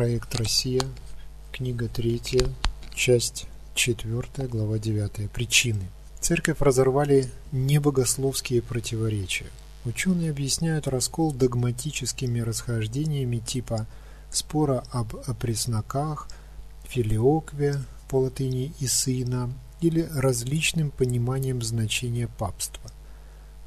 Проект Россия, книга 3, часть 4, глава 9. Причины. Церковь разорвали небогословские противоречия. Ученые объясняют раскол догматическими расхождениями типа спора об опресноках, филиокве по латыни и сына или различным пониманием значения папства.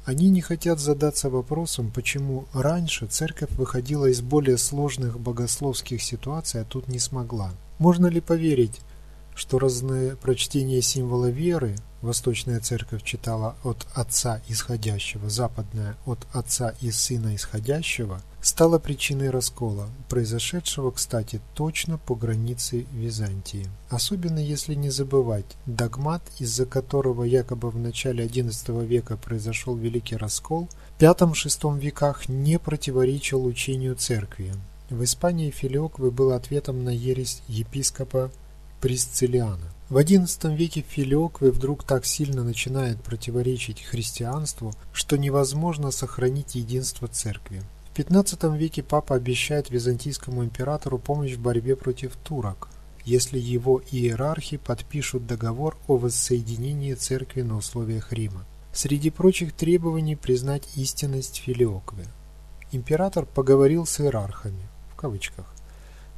Они не хотят задаться вопросом, почему раньше церковь выходила из более сложных богословских ситуаций, а тут не смогла. Можно ли поверить, что разное прочтение символа веры Восточная церковь читала от Отца исходящего, Западная от Отца и Сына исходящего, стало причиной раскола, произошедшего, кстати, точно по границе Византии. Особенно если не забывать, догмат, из-за которого якобы в начале XI века произошел Великий Раскол, в V-VI веках не противоречил учению церкви. В Испании Филиоквы был ответом на ересь епископа Присциллиана. В XI веке Филиокве вдруг так сильно начинает противоречить христианству, что невозможно сохранить единство церкви. В XV веке папа обещает византийскому императору помощь в борьбе против турок, если его иерархи подпишут договор о воссоединении церкви на условиях Рима. Среди прочих требований признать истинность Филиокве. Император поговорил с иерархами, в кавычках.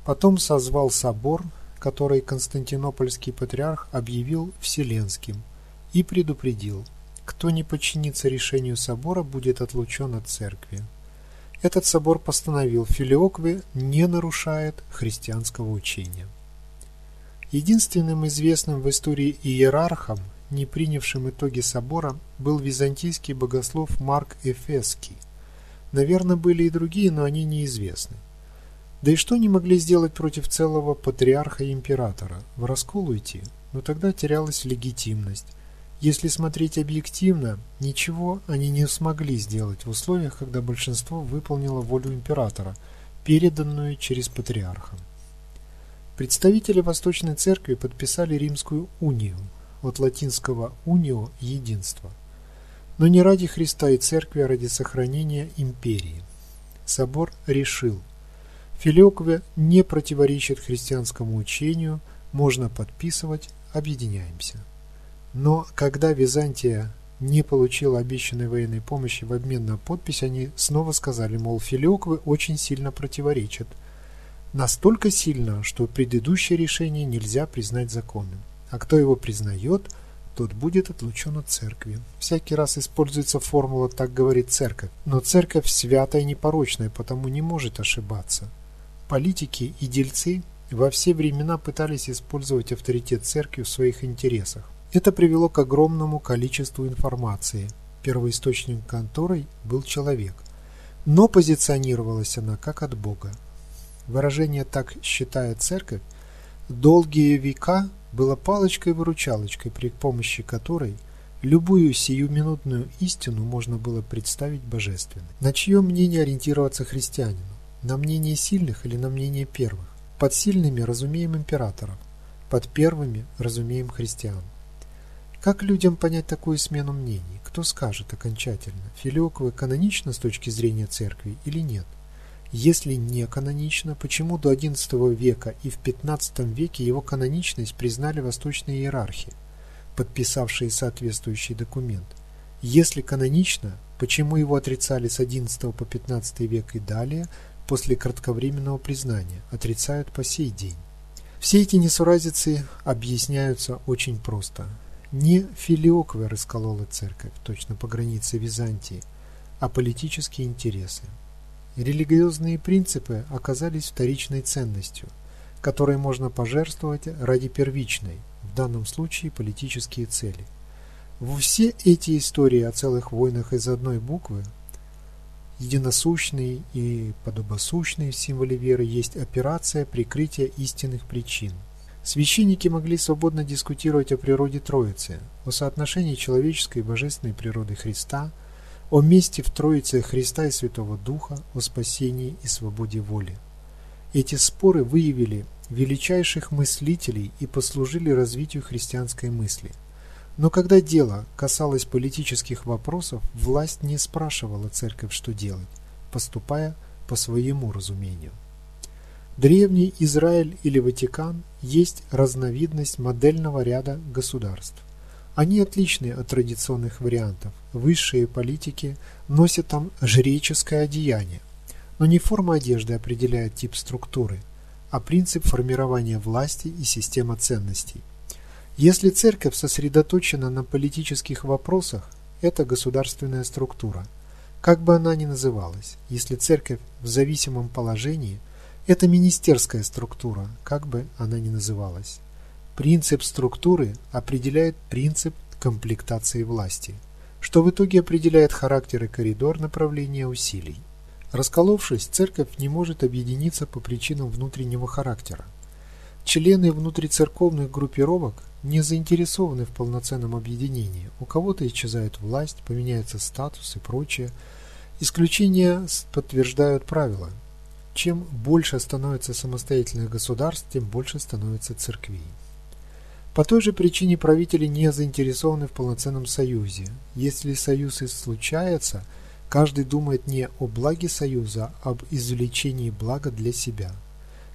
Потом созвал собор, который Константинопольский патриарх объявил вселенским, и предупредил, кто не подчинится решению собора, будет отлучен от церкви. Этот собор постановил, Филиокве не нарушает христианского учения. Единственным известным в истории иерархом, не принявшим итоги собора, был византийский богослов Марк Эфесский. Наверное, были и другие, но они неизвестны. Да и что они могли сделать против целого патриарха и императора? В раскол уйти? Но тогда терялась легитимность. Если смотреть объективно, ничего они не смогли сделать в условиях, когда большинство выполнило волю императора, переданную через патриарха. Представители Восточной Церкви подписали Римскую унию, от латинского «унио» – «единство», но не ради Христа и Церкви, а ради сохранения империи. Собор решил – Филиокве не противоречит христианскому учению, можно подписывать, объединяемся. Но когда Византия не получила обещанной военной помощи в обмен на подпись, они снова сказали, мол, Филиоквы очень сильно противоречат. Настолько сильно, что предыдущее решение нельзя признать законным. А кто его признает, тот будет отлучен от церкви. Всякий раз используется формула «так говорит церковь». Но церковь святая и непорочная, потому не может ошибаться. Политики и дельцы во все времена пытались использовать авторитет церкви в своих интересах. Это привело к огромному количеству информации, первоисточником которой был человек. Но позиционировалась она как от Бога. Выражение «так считает церковь» долгие века было палочкой-выручалочкой, при помощи которой любую сиюминутную истину можно было представить божественной. На чье мнение ориентироваться христианину? На мнение сильных или на мнение первых? Под сильными разумеем императоров, под первыми разумеем христиан. Как людям понять такую смену мнений? Кто скажет окончательно, Филиоквы канонично с точки зрения церкви или нет? Если не канонично, почему до XI века и в XV веке его каноничность признали восточные иерархи, подписавшие соответствующий документ? Если канонично, почему его отрицали с XI по XV век и далее, после кратковременного признания, отрицают по сей день. Все эти несуразицы объясняются очень просто. Не филиокве расколола церковь, точно по границе Византии, а политические интересы. Религиозные принципы оказались вторичной ценностью, которой можно пожертвовать ради первичной, в данном случае политические цели. Во все эти истории о целых войнах из одной буквы единосущный и подобосущный в символе веры есть операция прикрытия истинных причин. Священники могли свободно дискутировать о природе Троицы, о соотношении человеческой и божественной природы Христа, о месте в Троице Христа и Святого Духа, о спасении и свободе воли. Эти споры выявили величайших мыслителей и послужили развитию христианской мысли – но когда дело касалось политических вопросов, власть не спрашивала церковь, что делать, поступая по своему разумению. Древний Израиль или Ватикан есть разновидность модельного ряда государств. Они отличны от традиционных вариантов. Высшие политики носят там жреческое одеяние. Но не форма одежды определяет тип структуры, а принцип формирования власти и система ценностей. Если церковь сосредоточена на политических вопросах, это государственная структура. Как бы она ни называлась, если церковь в зависимом положении, это министерская структура, как бы она ни называлась. Принцип структуры определяет принцип комплектации власти, что в итоге определяет характер и коридор направления усилий. Расколовшись, церковь не может объединиться по причинам внутреннего характера. Члены внутрицерковных группировок не заинтересованы в полноценном объединении. У кого-то исчезает власть, поменяется статус и прочее. Исключения подтверждают правила. Чем больше становится самостоятельных государств, тем больше становится церквей. По той же причине правители не заинтересованы в полноценном союзе. Если союз и случается, каждый думает не о благе союза, а об извлечении блага для себя.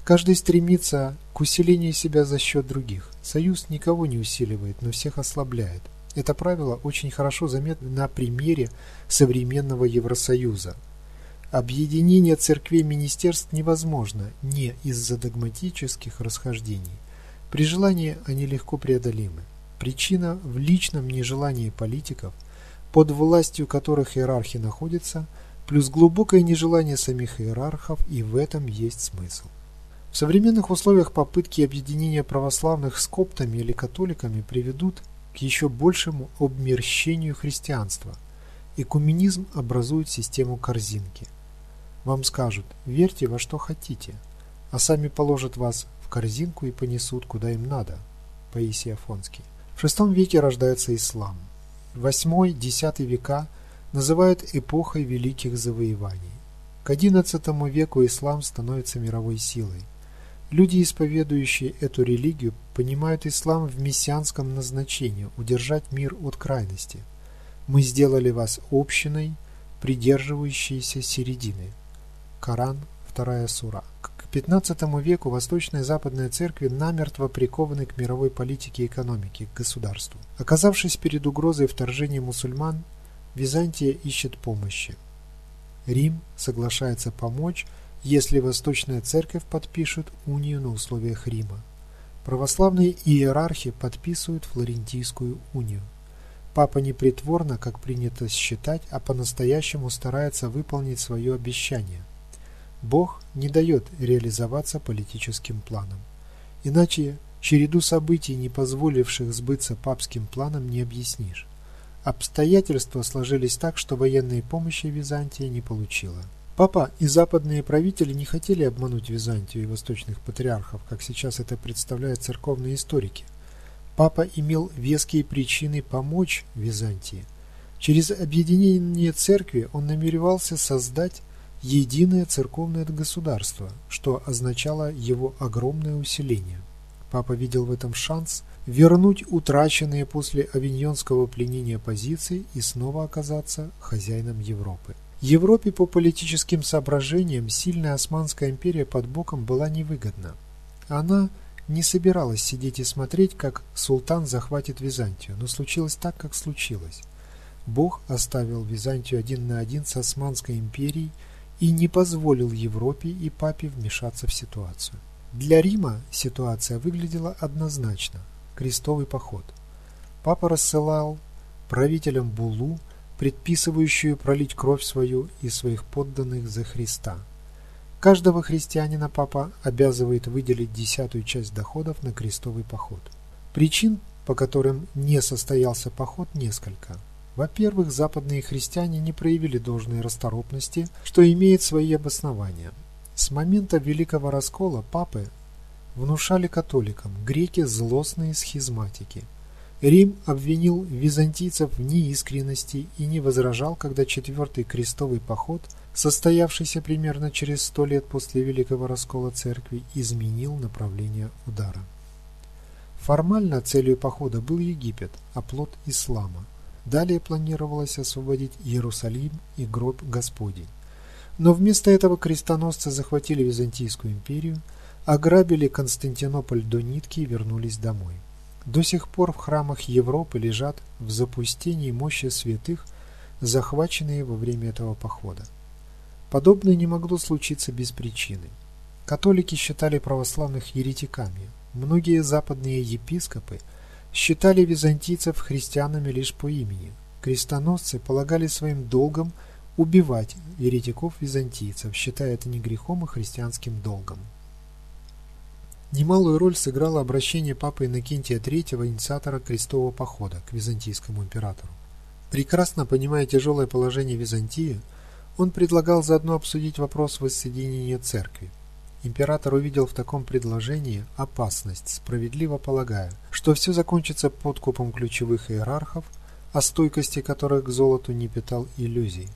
Каждый стремится к усилению себя за счет других. Союз никого не усиливает, но всех ослабляет. Это правило очень хорошо заметно на примере современного Евросоюза. Объединение церквей министерств невозможно не из-за догматических расхождений, при желании они легко преодолимы. Причина в личном нежелании политиков, под властью которых иерархи находятся, плюс глубокое нежелание самих иерархов, и в этом есть смысл. В современных условиях попытки объединения православных с коптами или католиками приведут к еще большему обмерщению христианства. Экуменизм образует систему корзинки. Вам скажут «верьте во что хотите», а сами положат вас корзинку и понесут куда им надо. Паисий Афонский. В VI веке рождается ислам. VIII-X века называют эпохой великих завоеваний. К XI веку ислам становится мировой силой. Люди, исповедующие эту религию, понимают ислам в мессианском назначении – удержать мир от крайности. Мы сделали вас общиной, придерживающейся середины. Коран, 2 сура. XV веку Восточная и Западная церкви намертво прикованы к мировой политике и экономике, к государству. Оказавшись перед угрозой вторжения мусульман, Византия ищет помощи. Рим соглашается помочь, если Восточная церковь подпишет унию на условиях Рима. Православные иерархи подписывают Флорентийскую унию. Папа не притворно, как принято считать, а по-настоящему старается выполнить свое обещание. Бог не дает реализоваться политическим планам. Иначе череду событий, не позволивших сбыться папским планам, не объяснишь. Обстоятельства сложились так, что военной помощи Византия не получила. Папа и западные правители не хотели обмануть Византию и восточных патриархов, как сейчас это представляют церковные историки. Папа имел веские причины помочь Византии. Через объединение церкви он намеревался создать единое церковное государство, что означало его огромное усиление. Папа видел в этом шанс вернуть утраченные после авиньонского пленения позиции и снова оказаться хозяином Европы. Европе по политическим соображениям сильная Османская империя под боком была невыгодна. Она не собиралась сидеть и смотреть, как султан захватит Византию, но случилось так, как случилось. Бог оставил Византию один на один с Османской империей и не позволил Европе и Папе вмешаться в ситуацию. Для Рима ситуация выглядела однозначно – крестовый поход. Папа рассылал правителям буллу, предписывающую пролить кровь свою и своих подданных за Христа. Каждого христианина папа обязывает выделить десятую часть доходов на крестовый поход. Причин, по которым не состоялся поход, несколько – во-первых, западные христиане не проявили должной расторопности, что имеет свои обоснования. С момента Великого Раскола папы внушали католикам, греки – злостные схизматики. Рим обвинил византийцев в неискренности и не возражал, когда Четвертый крестовый поход, состоявшийся примерно через сто лет после Великого Раскола Церкви, изменил направление удара. Формально целью похода был Египет, оплот ислама. Далее планировалось освободить Иерусалим и гроб Господень. Но вместо этого крестоносцы захватили Византийскую империю, ограбили Константинополь до нитки и вернулись домой. До сих пор в храмах Европы лежат в запустении мощи святых, захваченные во время этого похода. Подобное не могло случиться без причины. Католики считали православных еретиками. Многие западные епископы считали византийцев христианами лишь по имени. Крестоносцы полагали своим долгом убивать еретиков-византийцев, считая это не грехом, а христианским долгом. Немалую роль сыграло обращение папы Иннокентия III, инициатора крестового похода, к византийскому императору. Прекрасно понимая тяжелое положение Византии, он предлагал заодно обсудить вопрос воссоединения церкви. Император увидел в таком предложении опасность, справедливо полагая, что все закончится подкупом ключевых иерархов, о стойкости которых к золоту не питал иллюзий.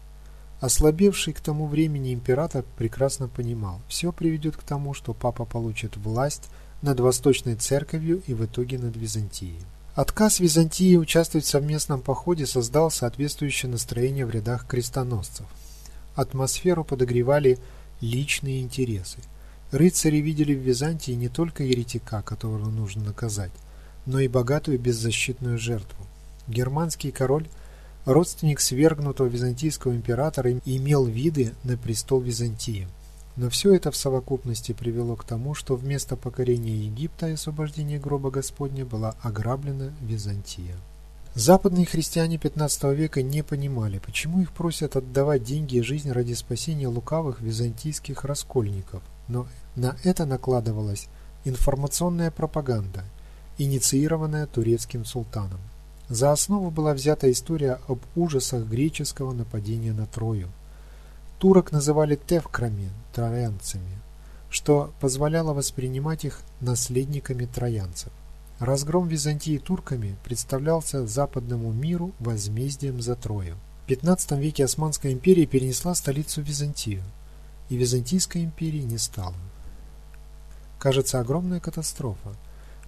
Ослабевший к тому времени император прекрасно понимал, все приведет к тому, что папа получит власть над Восточной Церковью и в итоге над Византией. Отказ Византии участвовать в совместном походе создал соответствующее настроение в рядах крестоносцев. Атмосферу подогревали личные интересы. Рыцари видели в Византии не только еретика, которого нужно наказать, но и богатую беззащитную жертву. Германский король – Родственник свергнутого византийского императора имел виды на престол Византии. Но все это в совокупности привело к тому, что вместо покорения Египта и освобождения гроба Господня была ограблена Византия. Западные христиане XV века не понимали, почему их просят отдавать деньги и жизнь ради спасения лукавых византийских раскольников, но на это накладывалась информационная пропаганда, инициированная турецким султаном. За основу была взята история об ужасах греческого нападения на Трою. Турок называли тевкрами, троянцами, что позволяло воспринимать их наследниками троянцев. Разгром Византии турками представлялся западному миру возмездием за Трою. В XV веке Османская империя перенесла столицу в Византию, и Византийской империи не стало. Кажется, огромная катастрофа,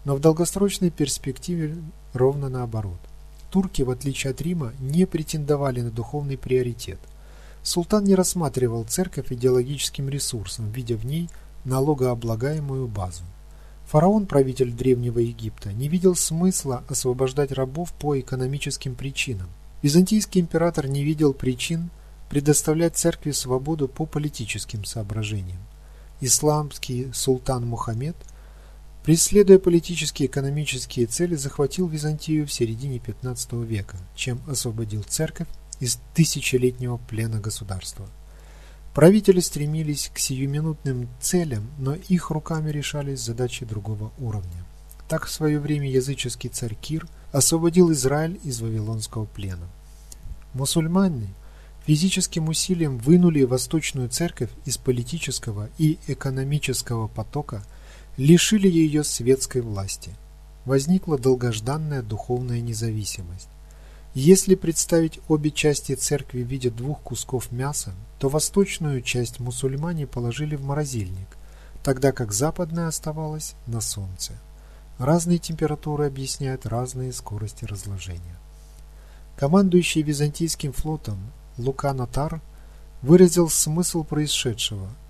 но в долгосрочной перспективе ровно наоборот. Турки, в отличие от Рима, не претендовали на духовный приоритет. Султан не рассматривал церковь идеологическим ресурсом, видя в ней налогооблагаемую базу. Фараон, правитель Древнего Египта, не видел смысла освобождать рабов по экономическим причинам. Византийский император не видел причин предоставлять церкви свободу по политическим соображениям. Исламский султан Мухаммед – преследуя политические и экономические цели, захватил Византию в середине XV века, чем освободил церковь из тысячелетнего плена государства. Правители стремились к сиюминутным целям, но их руками решались задачи другого уровня. Так в свое время языческий царь Кир освободил Израиль из вавилонского плена. Мусульмане физическим усилием вынули Восточную церковь из политического и экономического потока – лишили ее светской власти. Возникла долгожданная духовная независимость. Если представить обе части церкви в виде двух кусков мяса, то восточную часть мусульмане положили в морозильник, тогда как западная оставалась на солнце. Разные температуры объясняют разные скорости разложения. Командующий византийским флотом Лука Натар выразил смысл происшедшего –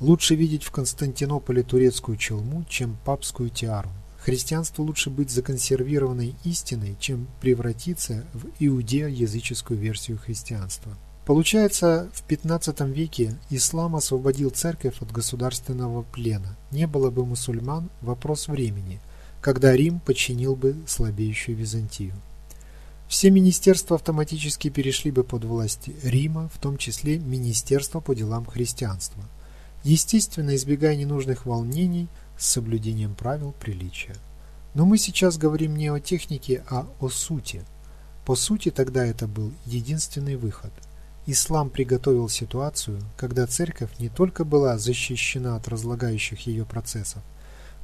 Лучше видеть в Константинополе турецкую челму, чем папскую тиару. Христианству лучше быть законсервированной истиной, чем превратиться в иудео-языческую версию христианства. Получается, в 15 веке ислам освободил церковь от государственного плена. Не было бы мусульман – вопрос времени, когда Рим подчинил бы слабеющую Византию. Все министерства автоматически перешли бы под власть Рима, в том числе Министерство по делам христианства естественно избегая ненужных волнений с соблюдением правил приличия. Но мы сейчас говорим не о технике, а о сути. По сути, тогда это был единственный выход. Ислам приготовил ситуацию, когда церковь не только была защищена от разлагающих ее процессов,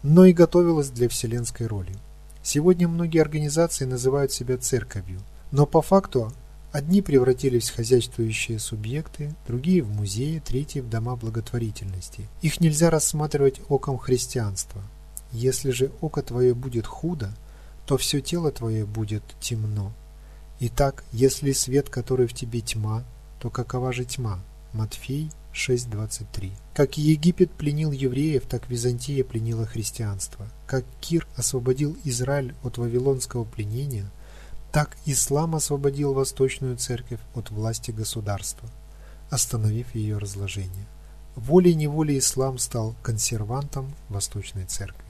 но и готовилась для вселенской роли. Сегодня многие организации называют себя церковью, но по факту Одни превратились в хозяйствующие субъекты, другие в музеи, третьи в дома благотворительности. Их нельзя рассматривать оком христианства. Если же око твое будет худо, то все тело твое будет темно. Итак, если свет, который в тебе тьма, то какова же тьма? Матфей 6.23. Как Египет пленил евреев, так Византия пленила христианство. Как Кир освободил Израиль от вавилонского пленения, так ислам освободил Восточную Церковь от власти государства, остановив ее разложение. Волей-неволей ислам стал консервантом Восточной Церкви.